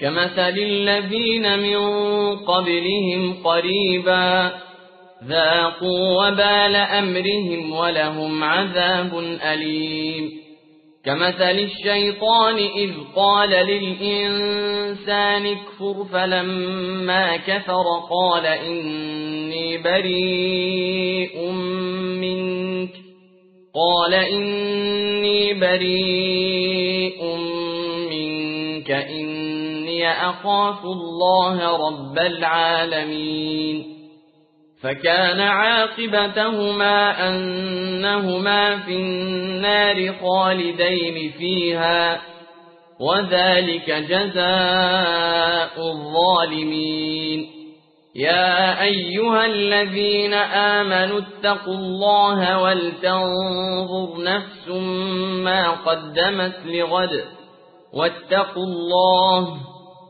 كمثل الذين من قبلهم قريبا ذاقوا وبال أمرهم ولهم عذاب أليم. كمثل الشيطان إذ قال للإنسان اكفر فلما كفر قال إني بريء منك. قال إني بريء منك أخاف الله رب العالمين. فكان عاقبتهما أنهما في النار خالدين فيها وذلك جزاء الظالمين. يا أيها الذين آمنوا اتقوا الله ولتنظر نفس ما قدمت لغد واتقوا الله